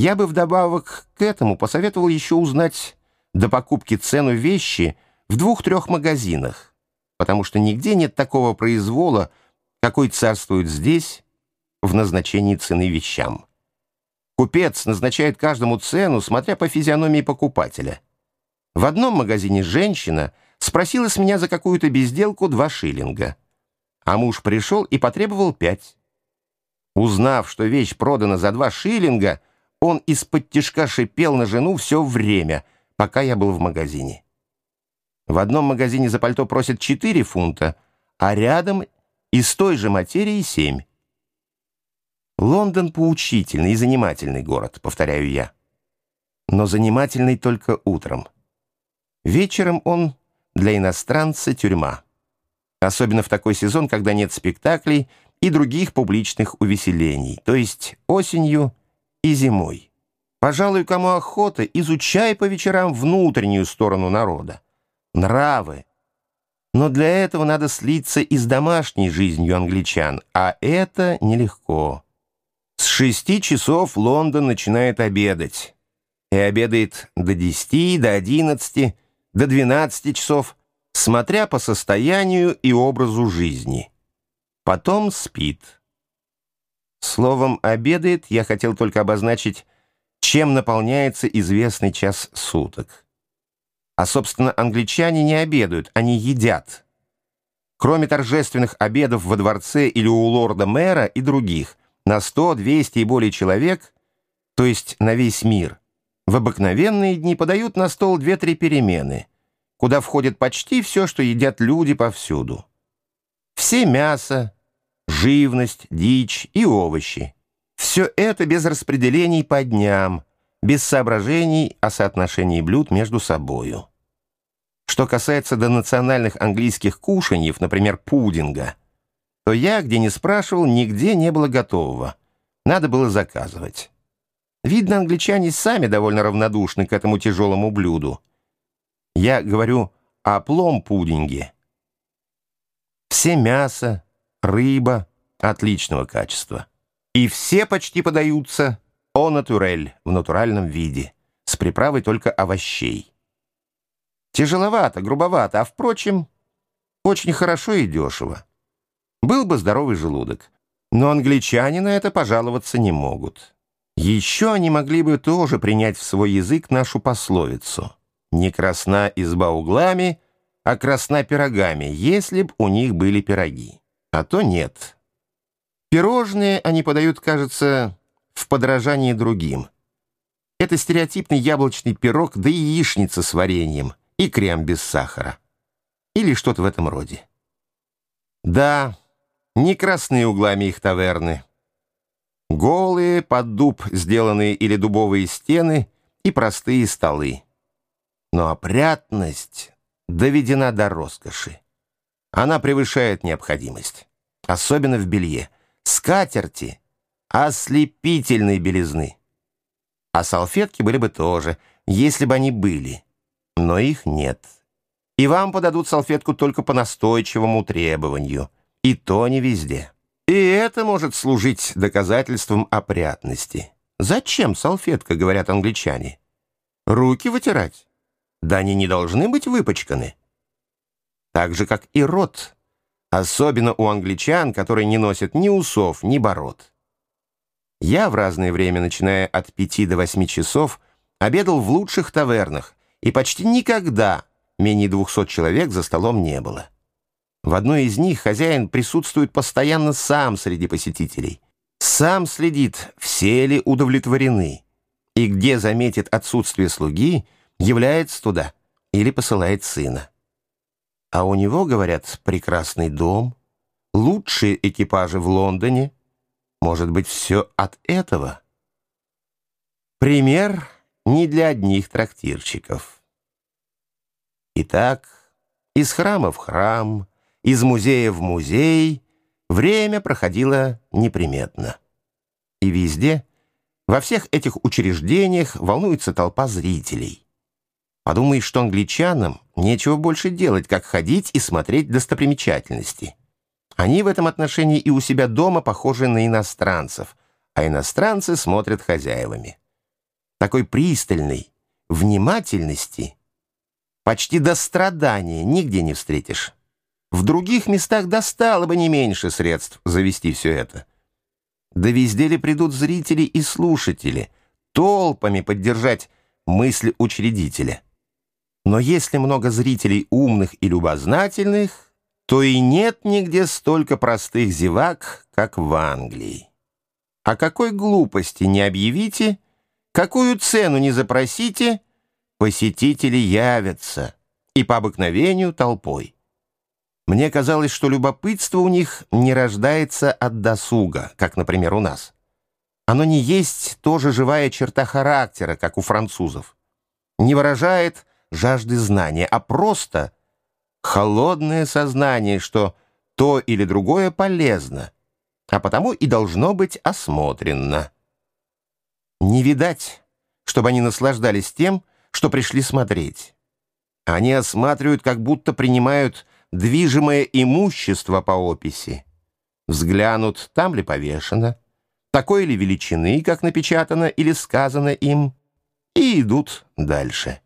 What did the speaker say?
Я бы вдобавок к этому посоветовал еще узнать до покупки цену вещи в двух-трех магазинах, потому что нигде нет такого произвола, какой царствует здесь в назначении цены вещам. Купец назначает каждому цену, смотря по физиономии покупателя. В одном магазине женщина спросила с меня за какую-то безделку два шиллинга, а муж пришел и потребовал пять. Узнав, что вещь продана за два шиллинга, он из-под тишка шипел на жену все время, пока я был в магазине. В одном магазине за пальто просят 4 фунта, а рядом из той же материи 7. Лондон поучительный и занимательный город, повторяю я. Но занимательный только утром. Вечером он для иностранца тюрьма. Особенно в такой сезон, когда нет спектаклей и других публичных увеселений, то есть осенью и зимой. Пожалуй, кому охота, изучай по вечерам внутреннюю сторону народа. Нравы. Но для этого надо слиться и с домашней жизнью англичан, а это нелегко. С шести часов Лондон начинает обедать. И обедает до десяти, до одиннадцати, до двенадцати часов, смотря по состоянию и образу жизни. Потом спит. Словом «обедает» я хотел только обозначить, чем наполняется известный час суток. А, собственно, англичане не обедают, они едят. Кроме торжественных обедов во дворце или у лорда-мэра и других, на 100, 200 и более человек, то есть на весь мир, в обыкновенные дни подают на стол 2-3 перемены, куда входит почти все, что едят люди повсюду. Все мясо, живность, дичь и овощи. Все это без распределений по дням, без соображений о соотношении блюд между собою. Что касается до национальных английских кушаньев, например, пудинга, то я, где не спрашивал, нигде не было готового. Надо было заказывать. Видно, англичане сами довольно равнодушны к этому тяжелому блюду. Я говорю о плом-пудинге. Все мясо, рыба, отличного качества. И все почти подаются о натурель в натуральном виде, с приправой только овощей. Тяжеловато, грубовато, а, впрочем, очень хорошо и дешево. Был бы здоровый желудок. Но англичане на это пожаловаться не могут. Еще они могли бы тоже принять в свой язык нашу пословицу «Не красна изба углами, а красна пирогами, если б у них были пироги». А то нет. Пирожные они подают, кажется, в подражании другим. Это стереотипный яблочный пирог, да и яичница с вареньем, и крем без сахара. Или что-то в этом роде. Да, не красные углами их таверны. Голые, под дуб сделанные или дубовые стены и простые столы. Но опрятность доведена до роскоши. Она превышает необходимость, особенно в белье скатерти ослепительной белизны. А салфетки были бы тоже, если бы они были. Но их нет. И вам подадут салфетку только по настойчивому требованию. И то не везде. И это может служить доказательством опрятности. Зачем салфетка, говорят англичане? Руки вытирать? Да они не должны быть выпачканы. Так же, как и рот Особенно у англичан, которые не носят ни усов, ни бород. Я в разное время, начиная от пяти до восьми часов, обедал в лучших тавернах, и почти никогда менее двухсот человек за столом не было. В одной из них хозяин присутствует постоянно сам среди посетителей. Сам следит, все ли удовлетворены, и где заметит отсутствие слуги, является туда или посылает сына. А у него, говорят, прекрасный дом, лучшие экипажи в Лондоне. Может быть, все от этого? Пример не для одних трактирщиков. Итак, из храма в храм, из музея в музей время проходило неприметно. И везде, во всех этих учреждениях волнуется толпа зрителей. Подумаешь, что англичанам нечего больше делать, как ходить и смотреть достопримечательности. Они в этом отношении и у себя дома похожи на иностранцев, а иностранцы смотрят хозяевами. такой пристальной внимательности почти до страдания нигде не встретишь. В других местах достало бы не меньше средств завести все это. Да везде ли придут зрители и слушатели, толпами поддержать мысль учредителя. Но если много зрителей умных и любознательных, то и нет нигде столько простых зевак, как в Англии. О какой глупости не объявите, какую цену не запросите, посетители явятся, и по обыкновению толпой. Мне казалось, что любопытство у них не рождается от досуга, как, например, у нас. Оно не есть тоже живая черта характера, как у французов. Не выражает жажды знания, а просто холодное сознание, что то или другое полезно, а потому и должно быть осмотрено. Не видать, чтобы они наслаждались тем, что пришли смотреть. Они осматривают, как будто принимают движимое имущество по описи. Взглянут, там ли повешено, такой ли величины, как напечатано или сказано им, и идут дальше.